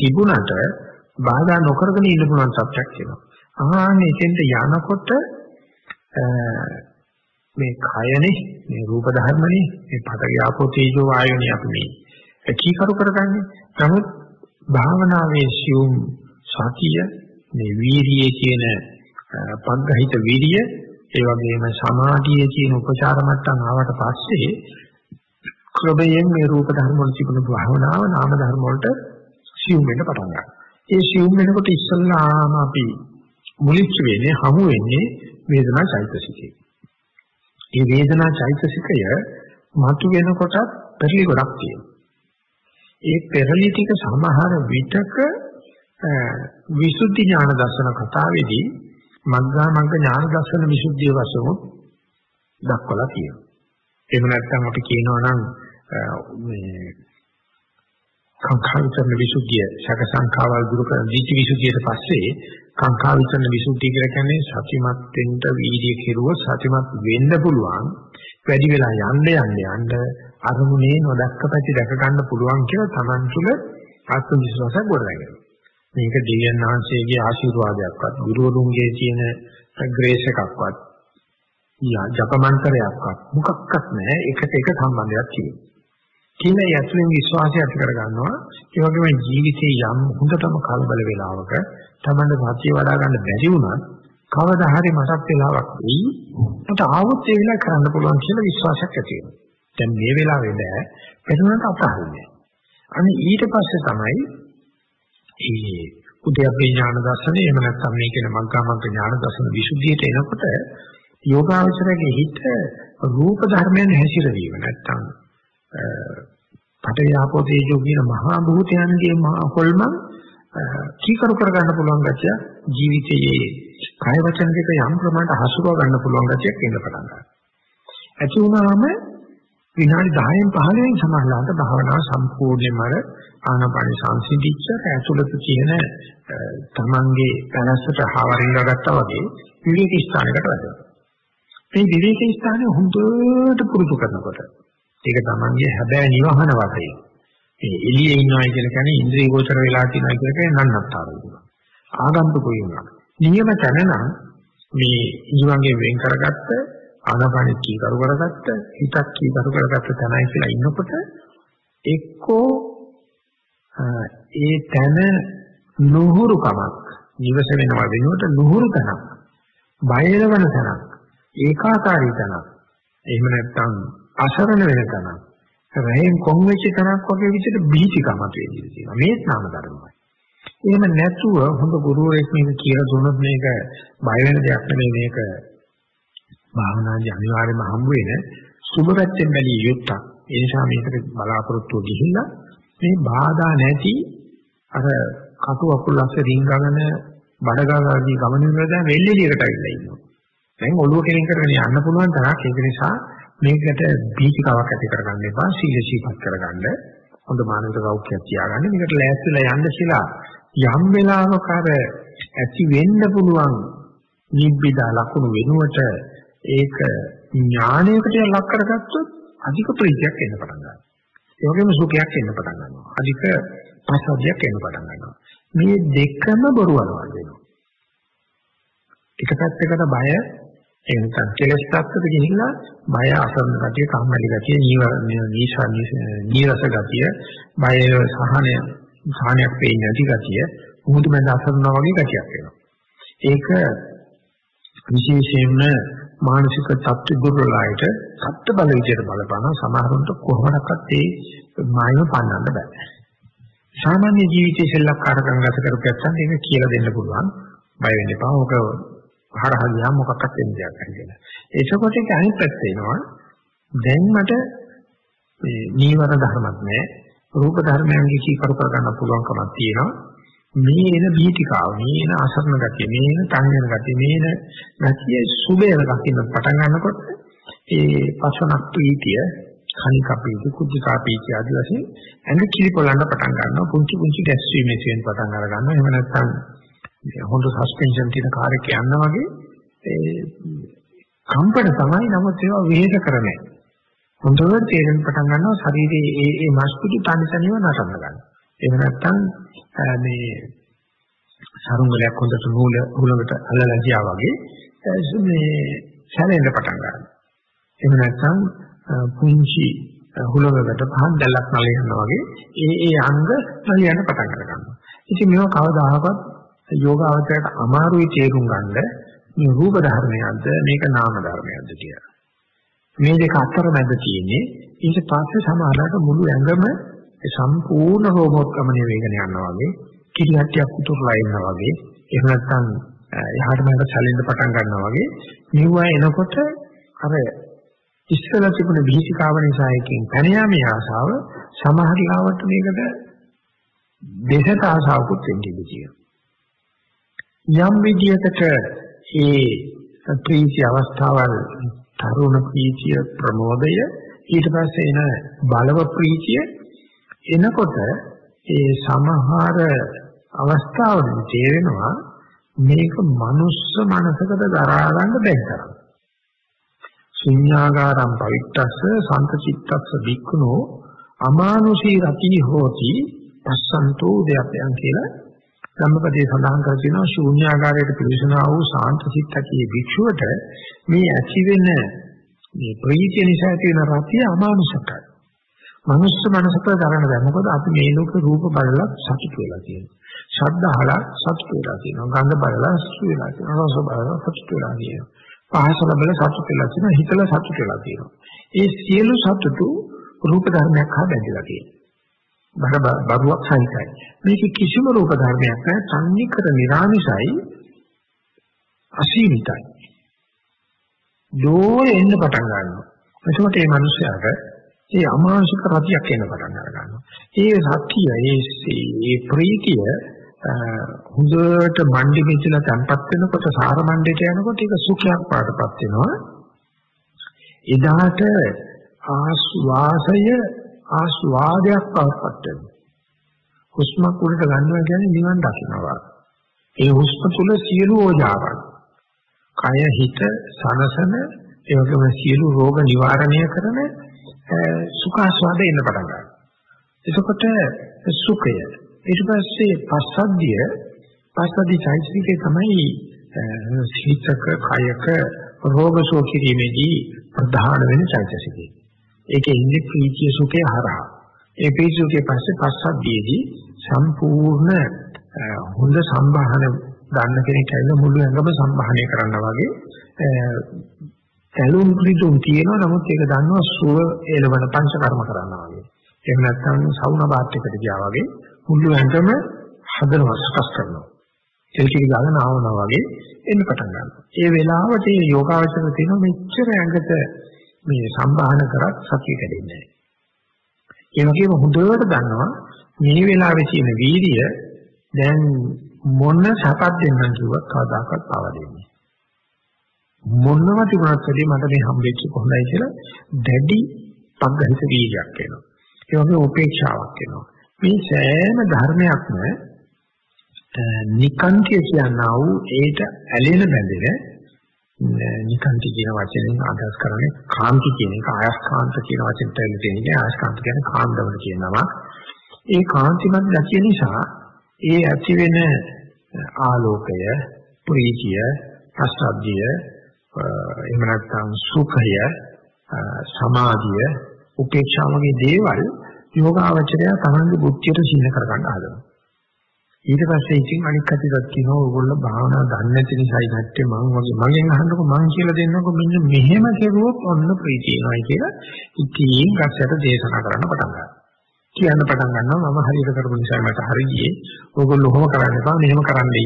තිබුණට බාධා නොකරගෙන ඉන්න පුළුවන් සත්‍යක් වෙනවා. ආන්නේ එතෙන්ට යනකොට මේ කයනේ මේ රූප ධර්මනේ මේ පඨවි ආපෝ තේජෝ වායුනේ අපි මේ කීකරු කරගන්නේ. නමුත් භාවනාවේ සියුම් සතිය මේ වීරියේ කියන පග්ගහිත වීරිය ඒ වගේම සමාධියේ තියෙන උපචාර මට්ටම් ආවට පස්සේ ක්‍රමයෙන් මේ රූප ධර්ම වල තිබුණු භාවනාව නාම ධර්ම වලට සියුම් වෙන්න පටන් ගන්නවා. ඒ සියුම් වෙනකොට ඉස්සල්ලාම අපි මුලිච්ච වෙන්නේ හමු වෙන්නේ වේදනා චෛතසිකේ. මේ වේදනා චෛතසිකය මතු වෙනකොට පෙරලි ගොඩක් තියෙනවා. ඒ පෙරලි ටික සමහර විටක විසුද්ධි ඥාන දර්ශන කතාවේදී මග්ගා මග්ග ඥාන දර්ශන විසුද්ධිය වශයෙන් දක්වලා තියෙනවා. එහෙම නැත්නම් අපි කියනවා නම් මේ කාංකා විතරන විසුද්ධිය සක සංඛාවල් දුරු කරන දීච විසුද්ධියට පස්සේ කාංකා විතරන විසුද්ධිය කියලා කියන්නේ සතිමත් වෙන්න වීර්ය කෙරුවොත් සතිමත් වෙන්න පුළුවන් වැඩි වෙලා යන්න යන්න යන්න අරමුණේ නොදක්ක පැති දැක ගන්න පුළුවන් කියලා Taman තුල ආත්ම විශ්වාසයක් ගොඩනගෙනවා. මේක දෙවියන් වහන්සේගේ ආශිර්වාදයක්වත් ගුරුවරුන්ගේ තියෙන ග්‍රේස් එකක්වත් ජප මන්ත්‍රයක්වත් මොකක්වත් නැහැ එකට එක සම්බන්ධයක් තියෙනවා. කියන යතුලින් විශ්වාසය ඇති කර ගන්නවා. ඒ වගේම ජීවිතේ යම් හොඳටම කලබල වෙලාවක තමන්න සත්‍ය වඩා ගන්න බැරි වුණත් කවදා හරි මටක් වෙලාවක් වෙයි. මට ආවොත් ඒ වෙලාව කරන්න පුළුවන් කියලා විශ්වාසයක් ඇති වෙනවා. දැන් මේ වෙලාවේ නෑ පෙරුණට අපහරින්නේ. අනේ ඊට පස්සේ තමයි මේ උද්‍යප්පේ ඥාන දර්ශනේ එහෙම නැත්නම් මේ කියන මග්ගාමග්ග ඥාන දර්ශන විසුද්ධියට එනකොට යෝගාවචරයේ හිත රූප ධර්මයන් හැසිරවීම නැත්නම් පඨවි ආපෝ තේජෝ කියන මහා භූතයන්ගේ මහා හොල්ම කීකරු කර ගන්න පුළුවන් ගැතිය ජීවිතයේ කය වචන දෙක යම් ප්‍රමාණයට හසුරව ගන්න පුළුවන් ගැතියක් එන්න පටන් ගන්නවා. ඇති වුණාම විනාඩි 10න් 15න් සමානලාට භාවනාව සම්පූර්ණයෙන්ම අර ආනාපාන සංසිඳිච්ච ඇතුළත තියෙන තමන්ගේ පැලැස්සට හවරින්න ගත්තා වගේ විවේක ස්ථානයකට වැටෙනවා. මේ විවේක ස්ථානය හොඳට පුරුදු කරනකොට ඒක තමන්ගේ හැබෑ නිවහන වශයෙන් මේ එළියේ ඉන්නවා කියන කියන්නේ ඉන්ද්‍රිය ගෝචර වෙලා තියෙනවා කියන එක නන්නත්තර වෙනවා. ආගන්තුකෝ වෙනවා. නියම තැන නම් මේ ජීවන්ගේ වෙන් කරගත්ත ආනාපානෙ කීකරු කරගත්ත හිතක් කීකරු කරගත්ත තැනයි කියලා ඉන්නකොට එක්කෝ ඒ තැන නුහුරු කමක් නිවස වෙනවා වෙනුවට නුහුරු තැනක් බයලවන තැනක් ඒකාකාරී තැනක් එහෙම නැත්නම් අසරණ වෙන තැනක්. රැහෙන් කොන් වෙච්ච තැනක් වගේ විදිහට බීතිකමක් වෙන්නේ තියෙනවා. මේත් නාම ධර්මයි එහෙම නැතුව හොඳ ගුරුවරයෙක් මේක කියලා දුන්නොත් මේක බය වෙන දෙයක් නෙමෙයි මේක. භාවනාදී අනිවාර්යයෙන්ම හම්බ වෙන සුබ පැත්තෙන් බැලිය යුත්තක්. ඒ නිසා මේකට බලාපොරොත්තු ගිහිල්ලා මේ බාධා නැති අර කටු අකුල් ලස්ස රින්ගගෙන බඩගාගාදී ගමන වල දැන් වෙල්ෙලියකට ඇවිල්ලා ඉන්නවා. දැන් ඔළුව කෙලින් කරගෙන යන්න පුළුවන් තරක් ඒක නිසා මේකට බීතිකාවක් ඇති කරගන්න එපා සීල සීපත් කරගන්න. හොඳ මානසික සෞඛ්‍යයක් තියාගන්න. මේකට ලෑස්තිලා යන්න කියලා යම් වෙලාවක අර ඇති වෙන්න පුළුවන් නිබ්බිදා ලකුණු වෙනුවට ඒක ඥානයකට ලක් කරගත්තොත් අධික ප්‍රීතියක් එන්න පටන් ගන්නවා. ඒ වගේම සුඛයක් එන්න පටන් ගන්නවා. අධික පසද්දයක් එන්න පටන් ගන්නවා. මේ දෙකම බොරු වලවල් වෙනවා. එක පැත්තකට බය එනකන් කෙලස් tattට ගිහිල්ලා බය අසරණ ගතිය, කම්මැලි ගතිය, නීසා නීරස ගතිය, බය සහනය, සහනයක් පේන්නේ නැති ගතිය, මුහුදු මැද අසරණ වගේ ගතියක් වෙනවා. ඒක විශේෂයෙන්ම මානසික තත්ත්ව දුර්වලයට සත්‍ය බල විදියට බලපාන සමහරුන්ට කොහොමඩක්වත් ඒ මායම පන්නන්න බෑ. සාමාන්‍ය ජීවිතයේ සෙල්ලක්කාරකම් ගත කරපැත්තන් ඒක කියලා දෙන්න පුළුවන්. බය වෙන්න එපා. ඕක හරහා ගියාම මොකක්වත් වෙන්නේ නැහැ කියලා. ඒකකොට ඒක අනිත් පැත්ත එනවා. දැන් මට මේ නීවර ධර්මයක් නැහැ. රූප ධර්මයන්ගේ කීකරු කරගන්න පුළුවන්කමක් තියෙනවා. මේ එන බීතිකාව, මේ එන අසරණ ගතිය, මේ එන තනියන ගතිය, මේ එන ගතිය සුබේන දකින්න පටන් ගන්නකොට ඒ පසනක් ප්‍රීතිය, කණිකා ප්‍රීති, කුද්ධිකා ප්‍රීතිය ආදී වශයෙන් ඇඟ කිලිපොළන්න පටන් ගන්නවා. පුංචි පුංචි ගැස්වීමේ තියෙන පටන් අර ගන්නවා. එහෙම නැත්නම් හොඳ සස්පෙන්ෂන් තියෙන කාර් එකේ යනවා වගේ ඒ කම්පන තමයි නමුත් ඒවා වෙහෙස කරන්නේ. හොඳට තේරෙන්න පටන් ගන්නවා ශරීරයේ ඒ ඒ මස්පිඩු තනිතනිව නටන්න ගන්නවා. එහෙම නැත්නම් මේ සරුංගලයක් හොඳට නූල හුලකට අල්ලලා ගියා වගේ මේ සැලෙන්න පටන් ගන්නවා. එහෙම නැත්නම් පුංචි හුලකට පහන් දැල්ලක් නලියනවා වගේ ඒ ඒ අංග නලියන්න පටන් ගන්නවා. ඉතින් මේව කවදාහක්වත් යෝගාවචරයට අමාරුයි තේරුම් ගන්න මේ රූප ධර්මයක්ද මේක නාම ධර්මයක්ද කියලා. මේ දෙක අතර මැද තියෙන්නේ ඊට පස්සේ සමහරවිට මුළු ඇඟම සම්පූර්ණ රෝමෝත්කමණය වේගන යනවා වගේ කිරිහට්ටියක් උතුරලා ඉන්නවා වගේ එහෙම නැත්නම් එහාට මෙහාට සැලෙන්න පටන් ගන්නවා වගේ නිව්වා එනකොට අර ඉස්සලා තිබුණ විහිසිකාව නිසා එකකින් පැන යාමේ ආසාව සමහර ලාවට මේකට දෙසට ආසාවකුත් වෙන්නේ කියනවා. යම් විදියකට ඒ ප්‍රීති අවස්ථාවල් තරුණ ප්‍රීතිය ප්‍රමෝදය ඊට පස්සේ එන බලව ප්‍රීතිය එනකොට ඒ සමහර අවස්ථාවලදී තේරෙනවා මේක මනුස්ස මනසකට දරා ගන්න බැරි තරම්. ශුන්‍යාගාරම් පවිත්තස්ස සන්තචිත්තස්ස බික්කුණෝ අමානුෂී රති හෝති පස්සන්තෝ දෙයයන් කියලා ධම්මපදයේ සඳහන් කර තියෙනවා ශූන්‍යාකාරයට පිළිසනා වූ සාන්ත සිත්තකී භික්ෂුවට මේ ඇති වෙන මේ ප්‍රීතිය නිසා ඇති වෙන රතිය අමානුෂකයි. මනුස්ස මනසට දරන්න බෑ. මොකද අපි මේ ලෝක රූප බලලා සතුට වෙලා තියෙනවා. ශබ්ද අහලා සතුට වෙලා තියෙනවා. ගන්ධ බලලා සතුට වෙලා තියෙනවා. රස බලලා සතුට වෙලා තියෙනවා. පහස ලැබලා සතුට වෙලා තියෙනවා. හිතලා සතුට වෙලා තියෙනවා. ඒ සියලු සතුටු රූප ධර්මයක් හා බැඳලා තියෙනවා. බර බරුවක් සහිතයි. මේක කිසිම රූප ධර්මයක් නැහැ. සංනිකර නිරාමිසයි අසීමිතයි. දෝරේ එන්න පටන් ගන්නවා. එතකොට මේ මිනිස්යාට ඒ අමානුෂික රතියක් එන්න පටන් ගන්නවා. ඒ සත්‍ය, ඒ ඒ ප්‍රීතිය හොඳට මණ්ඩි මෙච්චලා තැම්පත් වෙනකොට සාර මණ්ඩේට යනකොට ඒක සුඛයක් පාටපත් වෙනවා. එදාට ආස්වාසය ආස්වාදයක් පවත්පත් වෙනවා. හුස්මක් උඩට ගන්නවා කියන්නේ නිවන් දකින්නවා. ඒ හුස්ම තුල සියලු ඕජාවන් කය හිත සනසන ඒ වගේම සියලු රෝග නිවාරණය කරන සුඛාස්වාද එන්න පටන් ගන්නවා. එතකොට සුඛය ඊට පස්සේ පස්සද්ධිය පස්සද්ධි චෛතසිකේ තමයි හිතක කයක රෝග සුව කිරීමේදී ප්‍රධාන වෙන චෛතසිකේ. ඒකේ ඉන්නේ ප්‍රීතිය සුඛය හරහා. ඒ ප්‍රීතිය සුඛේ පස්සේ පස්සද්ධියේදී සම්පූර්ණ හොඳ සම්බාහන ගන්න කෙනෙක් ඇවිල්ලා මුළු ඇඟම සම්බාහනය කරනවා වගේ ඇලුම් පිටුම් තියෙනවා නමුත් ඒක දන්නවා සුව එළවන පංච කර්ම කරනවා වගේ. එහෙම නැත්නම් සවුන බාත් එකට ගියා වගේ මුළු ඇඟම හදනවා සකස් කරනවා. එල්කිරි ගාගෙන ආවනවා වගේ එන්න පටන් ගන්නවා. ඒ වෙලාවට මේ යෝගාවචර තියෙන මෙච්චර ඇඟට මේ සම්බාහන කරත් සතිය කැඩෙන්නේ නැහැ. ඒ වගේම හොඳට දන්නවා මේ වෙලාවේ තියෙන වීර්ය දැන් මොන සපත් දෙන්නම් කිව්වත් කවදාකවත් පාව දෙන්නේ මොනවා තිබුණත් වැඩි මට මේ හම්බෙච්ච කොහොමයි කියලා දැඩි පග්ගහිත වීර්යයක් වෙනවා. ඒ වගේ උපේක්ෂාවක් වෙනවා. මේ සෑම ධර්මයක්ම නිකාන්තිය කියනා වූ ඒට ඇලෙන බැඳෙන නිකාන්ති කියන වචනේ අදහස් කරන්නේ කාන්ති කියන එක ආයස්කාන්ත කියන වචෙන්ට ඇවිල්ලා තියෙන්නේ ආයස්කාන්ත කියන්නේ කාන්දවල කියනවා. ඒ කාන්තිමත් ගැතිය නිසා ඒ ඇති වෙන ආලෝකය, ප්‍රීතිය, අසද්ධිය එහෙම නැත්නම් සුඛය සමාධිය උපේක්ෂා වගේ දේවල් යෝගාවචරය තමන්ගේ බුද්ධියට සින්න කරගන්න හදනවා ඊට පස්සේ ඉතින් අනික් කටියක් කියනවා ඕගොල්ලෝ භාවනා දන්නේ නැති නිසායි නැත්තේ මං වගේ. මගෙන් අහන්නකො මං කියලා දෙන්නකො මෙන්න මෙහෙම කෙරුවොත් ඔන්න ප්‍රීතියයි කියලා ඉතින් ගැසට දේශනා කරන්න පටන් ගන්නවා. කියන්න පටන් ගන්නවා මම හරියට කරපු නිසා මට හරි ගියේ. ඕගොල්ලෝ ඔහොම කරන්න එපා මෙහෙම කරන්නයි